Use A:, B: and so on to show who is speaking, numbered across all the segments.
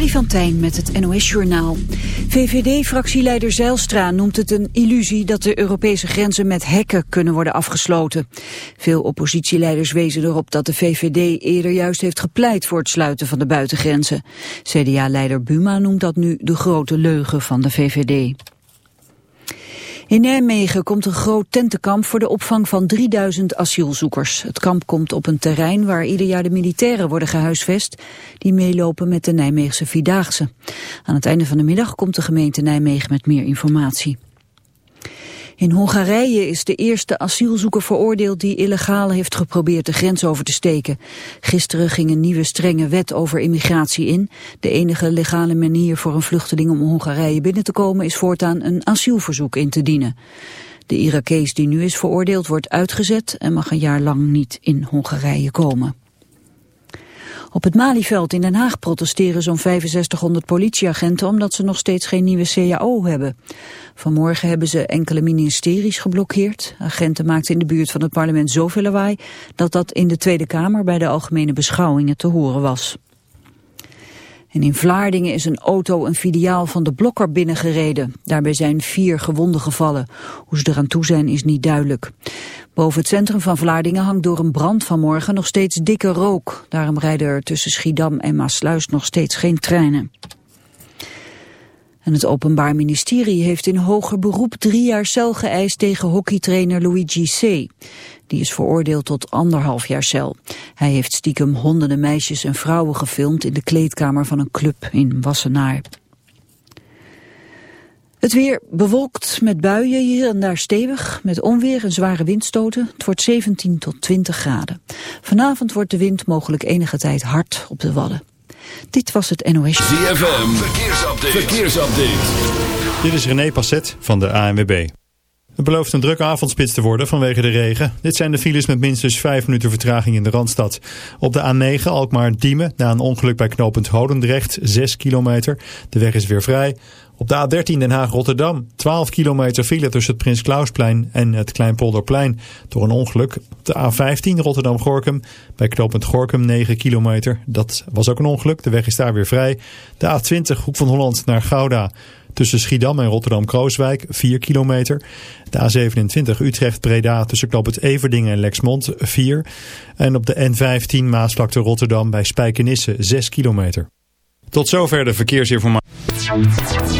A: Freddy van Tijn met het NOS-journaal. VVD-fractieleider Zijlstra noemt het een illusie dat de Europese grenzen met hekken kunnen worden afgesloten. Veel oppositieleiders wezen erop dat de VVD eerder juist heeft gepleit voor het sluiten van de buitengrenzen. CDA-leider Buma noemt dat nu de grote leugen van de VVD. In Nijmegen komt een groot tentenkamp voor de opvang van 3000 asielzoekers. Het kamp komt op een terrein waar ieder jaar de militairen worden gehuisvest... die meelopen met de Nijmeegse Vierdaagse. Aan het einde van de middag komt de gemeente Nijmegen met meer informatie. In Hongarije is de eerste asielzoeker veroordeeld die illegaal heeft geprobeerd de grens over te steken. Gisteren ging een nieuwe strenge wet over immigratie in. De enige legale manier voor een vluchteling om Hongarije binnen te komen is voortaan een asielverzoek in te dienen. De Irakees die nu is veroordeeld wordt uitgezet en mag een jaar lang niet in Hongarije komen. Op het Malieveld in Den Haag protesteren zo'n 6500 politieagenten omdat ze nog steeds geen nieuwe CAO hebben. Vanmorgen hebben ze enkele ministeries geblokkeerd. Agenten maakten in de buurt van het parlement zoveel lawaai dat dat in de Tweede Kamer bij de algemene beschouwingen te horen was. En in Vlaardingen is een auto een filiaal van de Blokker binnengereden. Daarbij zijn vier gewonden gevallen. Hoe ze eraan toe zijn is niet duidelijk. Boven het centrum van Vlaardingen hangt door een brand vanmorgen nog steeds dikke rook. Daarom rijden er tussen Schiedam en Maasluis nog steeds geen treinen. En het Openbaar Ministerie heeft in hoger beroep drie jaar cel geëist tegen hockeytrainer Luigi C. Die is veroordeeld tot anderhalf jaar cel. Hij heeft stiekem honderden meisjes en vrouwen gefilmd in de kleedkamer van een club in Wassenaar. Het weer bewolkt met buien hier en daar stevig, met onweer en zware windstoten. Het wordt 17 tot 20 graden. Vanavond wordt de wind mogelijk enige tijd hard op de Wadden. Dit was het NOS.
B: ZFM, verkeersupdate. verkeersupdate.
C: Dit is René Passet van de ANWB. Het belooft een drukke avondspits te worden vanwege de regen. Dit zijn de files met minstens 5 minuten vertraging in de Randstad. Op de A9 Alkmaar-Diemen na een ongeluk bij knooppunt Hodendrecht 6 kilometer. De weg is weer vrij. Op de A13 Den Haag-Rotterdam 12 kilometer file tussen het Prins Klausplein en het Kleinpolderplein. Door een ongeluk op de A15 Rotterdam-Gorkum bij knooppunt Gorkum 9 kilometer. Dat was ook een ongeluk, de weg is daar weer vrij. De A20 Hoek van Holland naar Gouda tussen Schiedam en Rotterdam-Krooswijk 4 kilometer. De A27 Utrecht-Breda tussen knooppunt Everdingen en Lexmond 4. En op de N15 Maasvlakte Rotterdam bij Spijkenisse 6 kilometer. Tot zover de verkeersinformatie.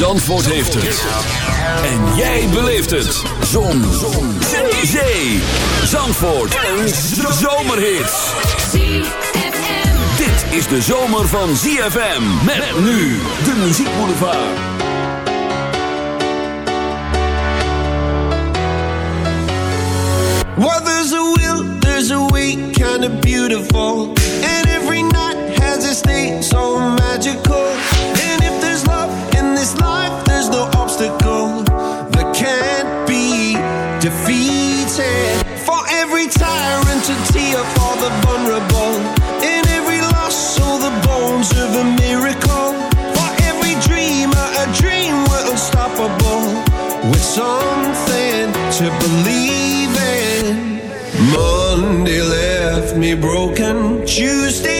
B: Zandvoort heeft het. En jij beleeft het. Zon. Zon. Zee. Zandvoort. Een zomerhit. Dit is de zomer van ZFM. Met nu de muziekboulevard.
D: Well, there's a will, there's a way, kind of beautiful. And every night has a state so magical. Obstacle that can't be defeated. For every tyrant to tear for the vulnerable. In every loss, so the bones of a miracle. For every dreamer, a dream we're unstoppable. With something to believe in. Monday left me broken. Tuesday,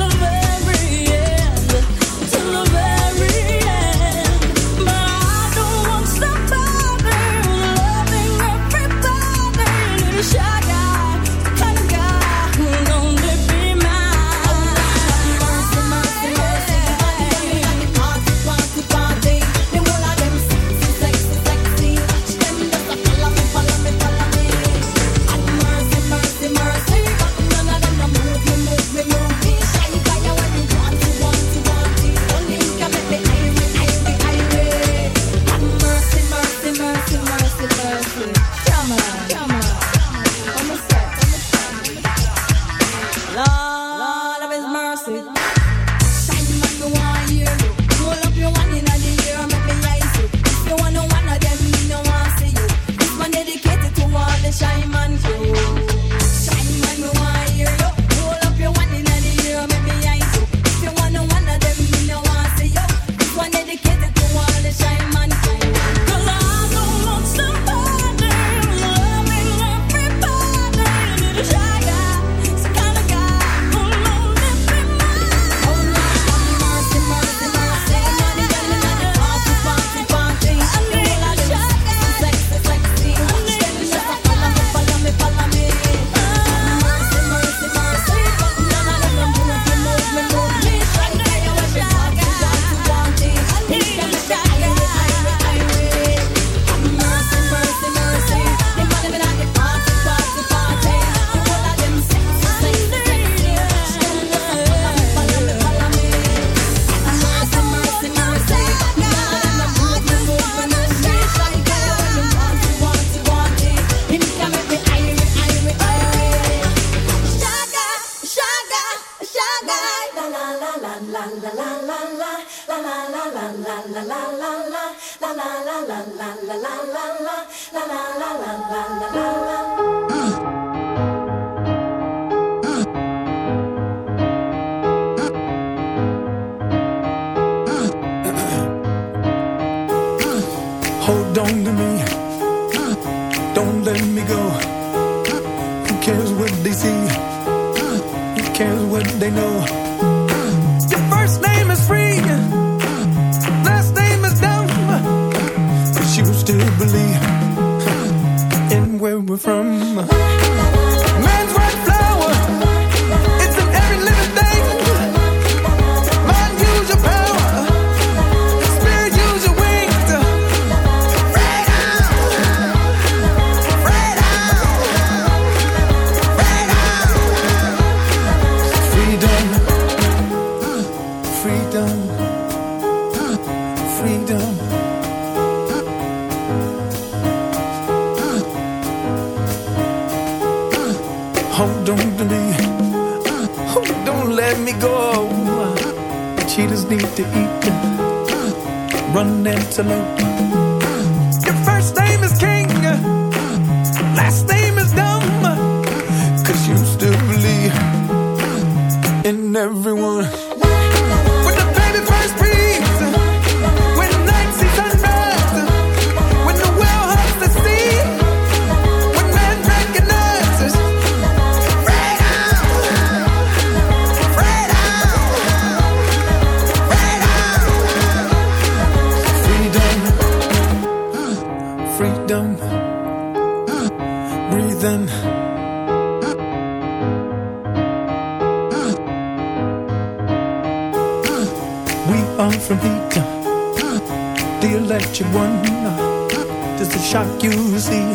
E: shock you see.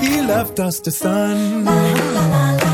E: He left us the sun.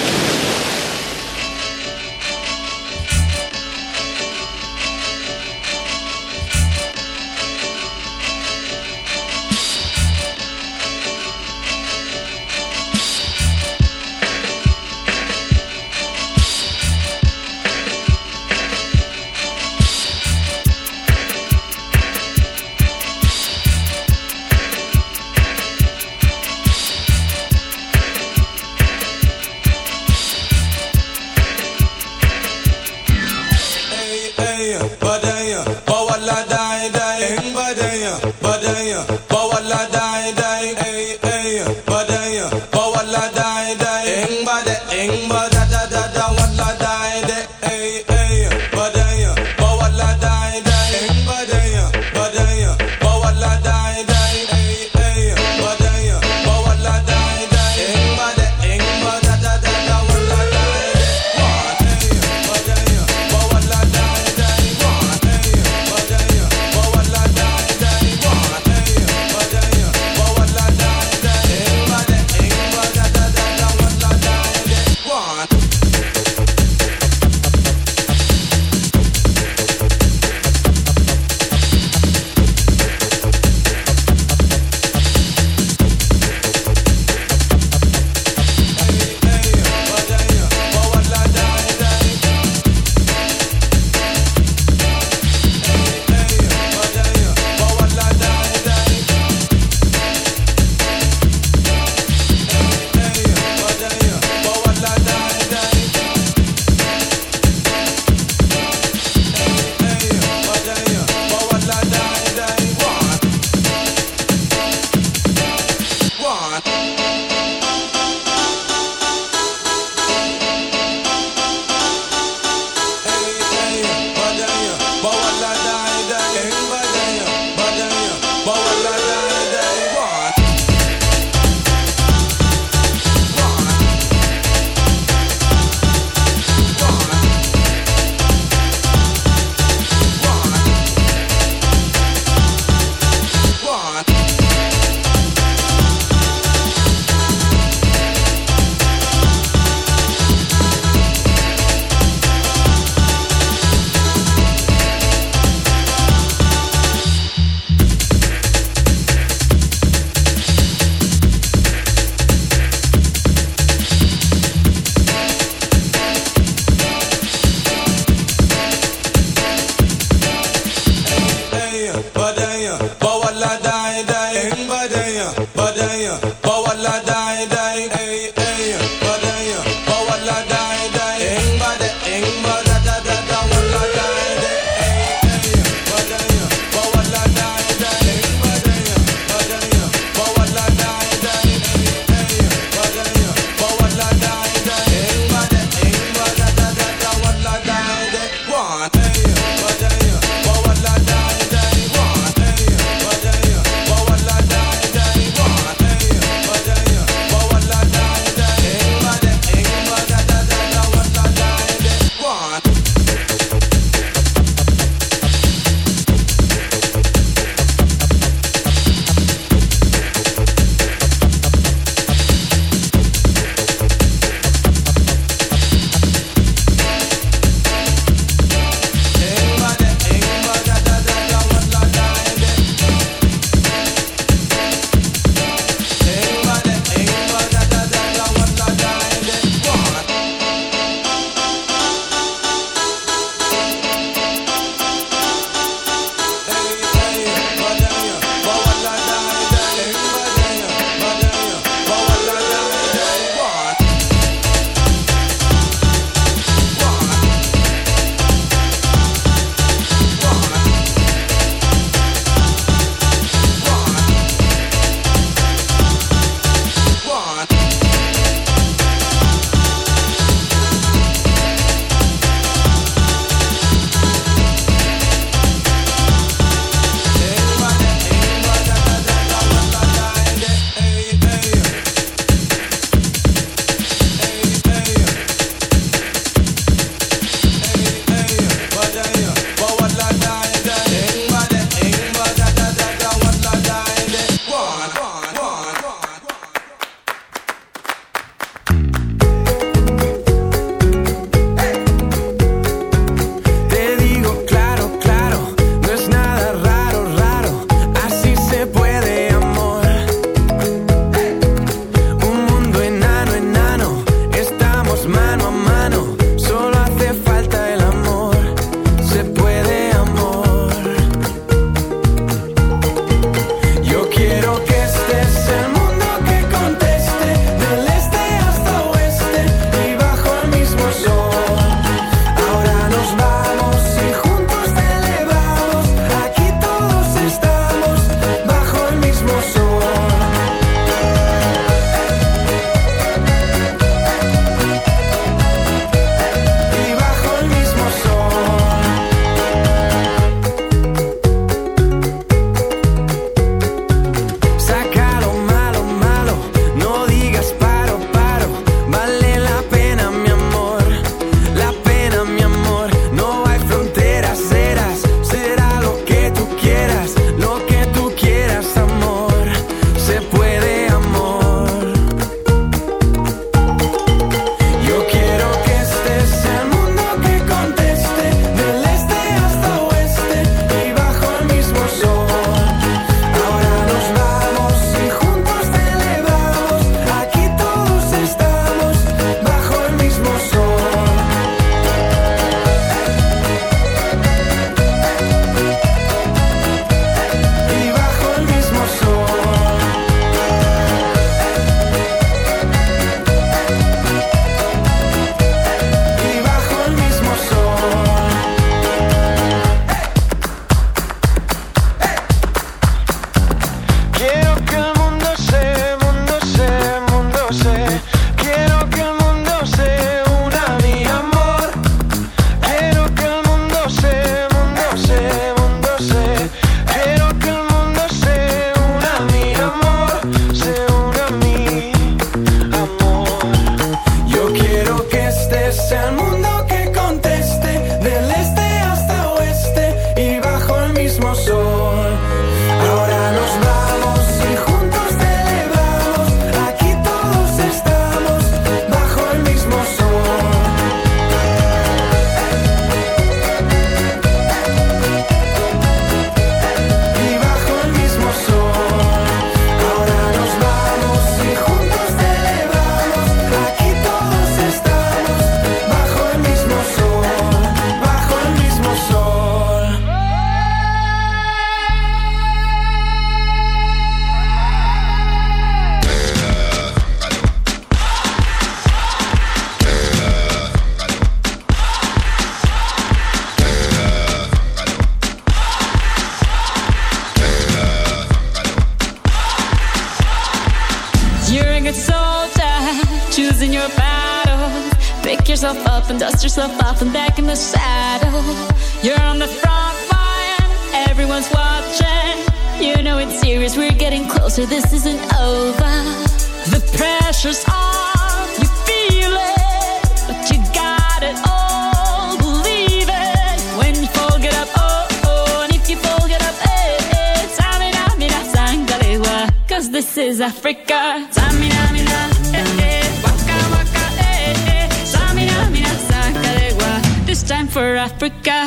F: Africa.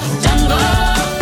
F: Jungle,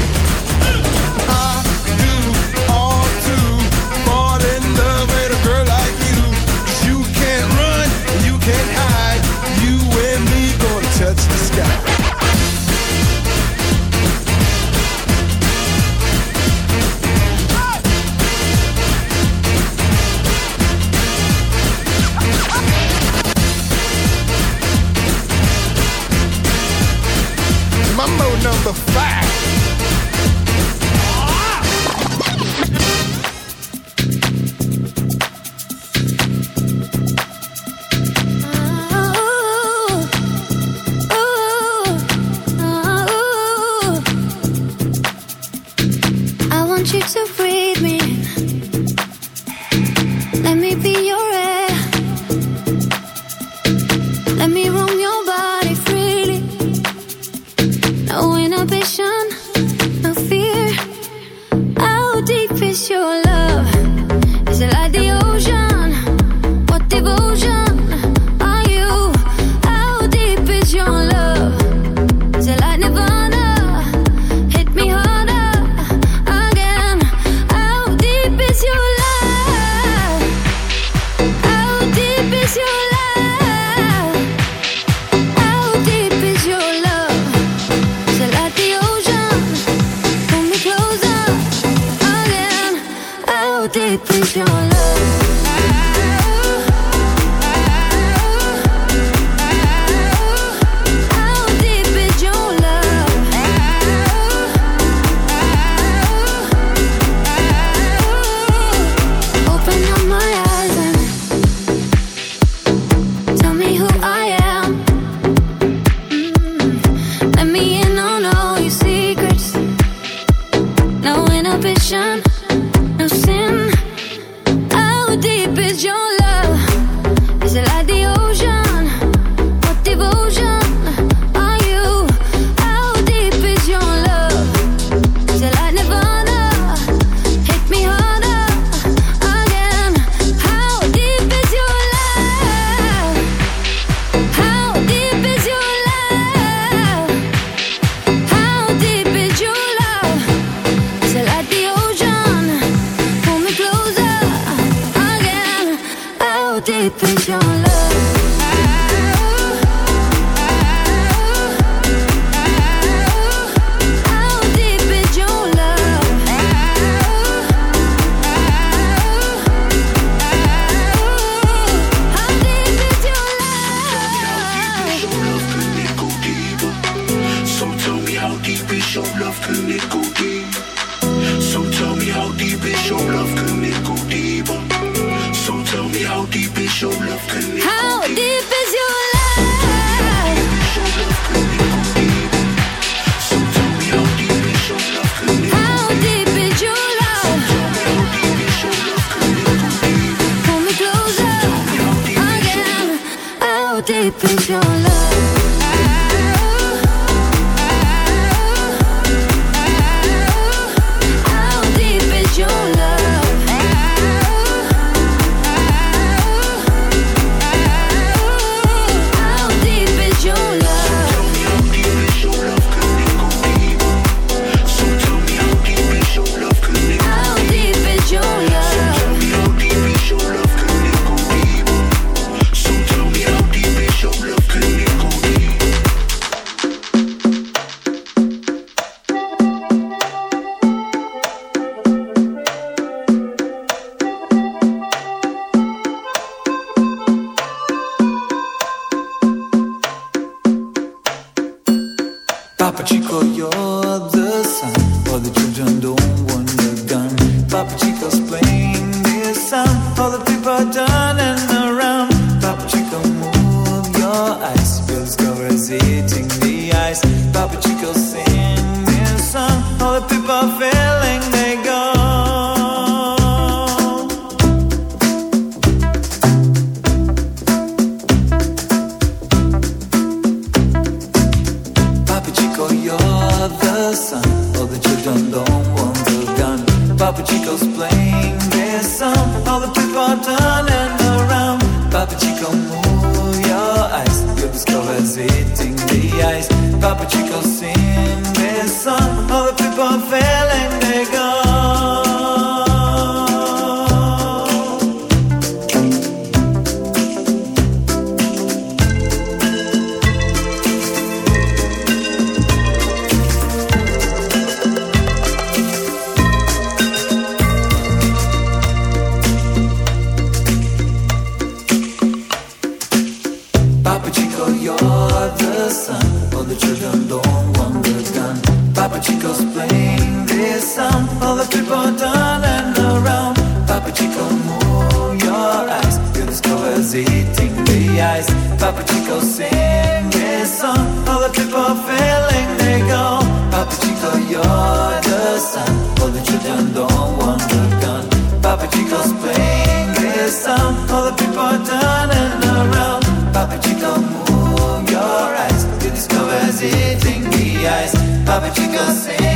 B: sabe de say.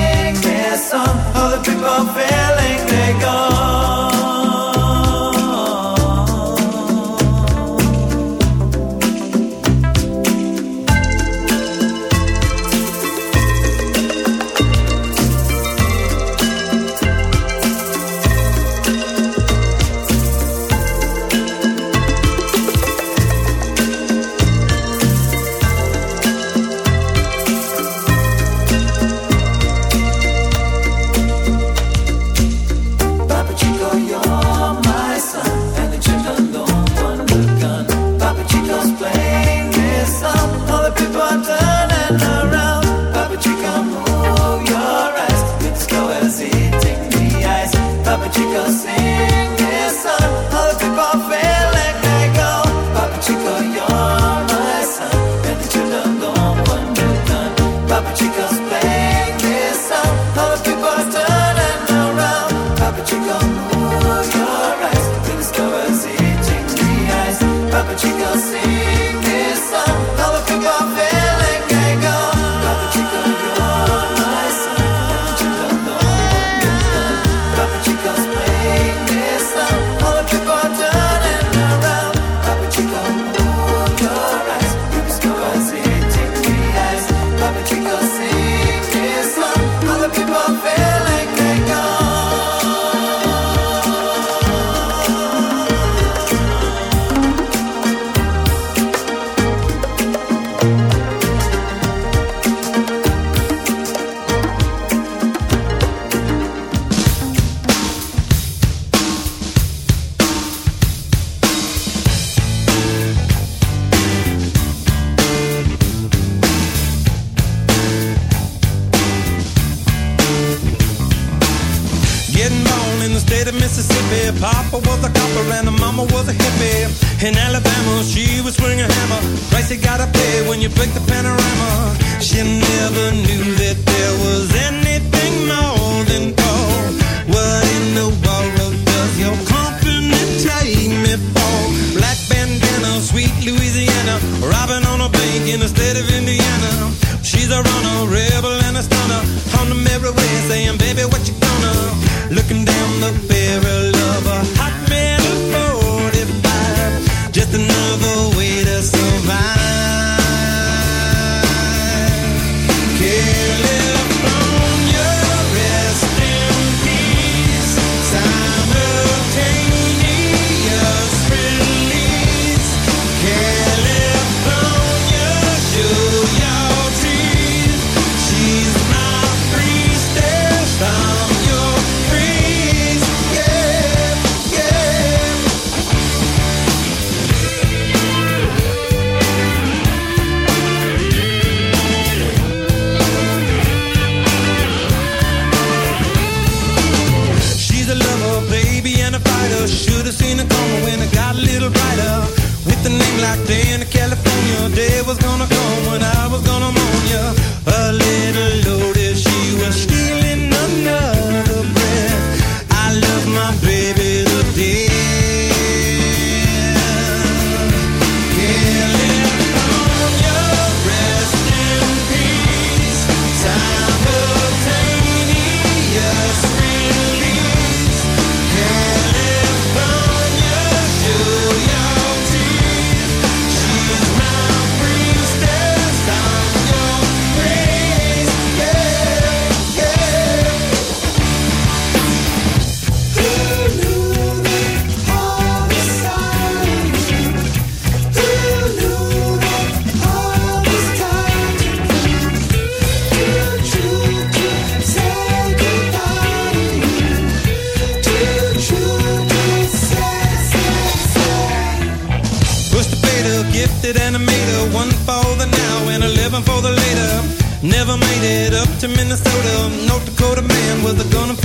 B: To Minnesota. North Dakota man was a gunner for